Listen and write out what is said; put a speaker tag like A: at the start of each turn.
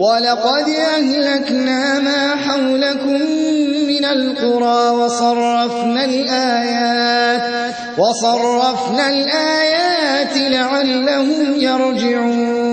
A: وَلَقَدْ أَهْلَكْنَا مَا حَوْلَكُم مِّنَ الْقُرَىٰ وَصَرَّفْنَا الْآيَاتِ لَعَلَّهُمْ يَرْجِعُونَ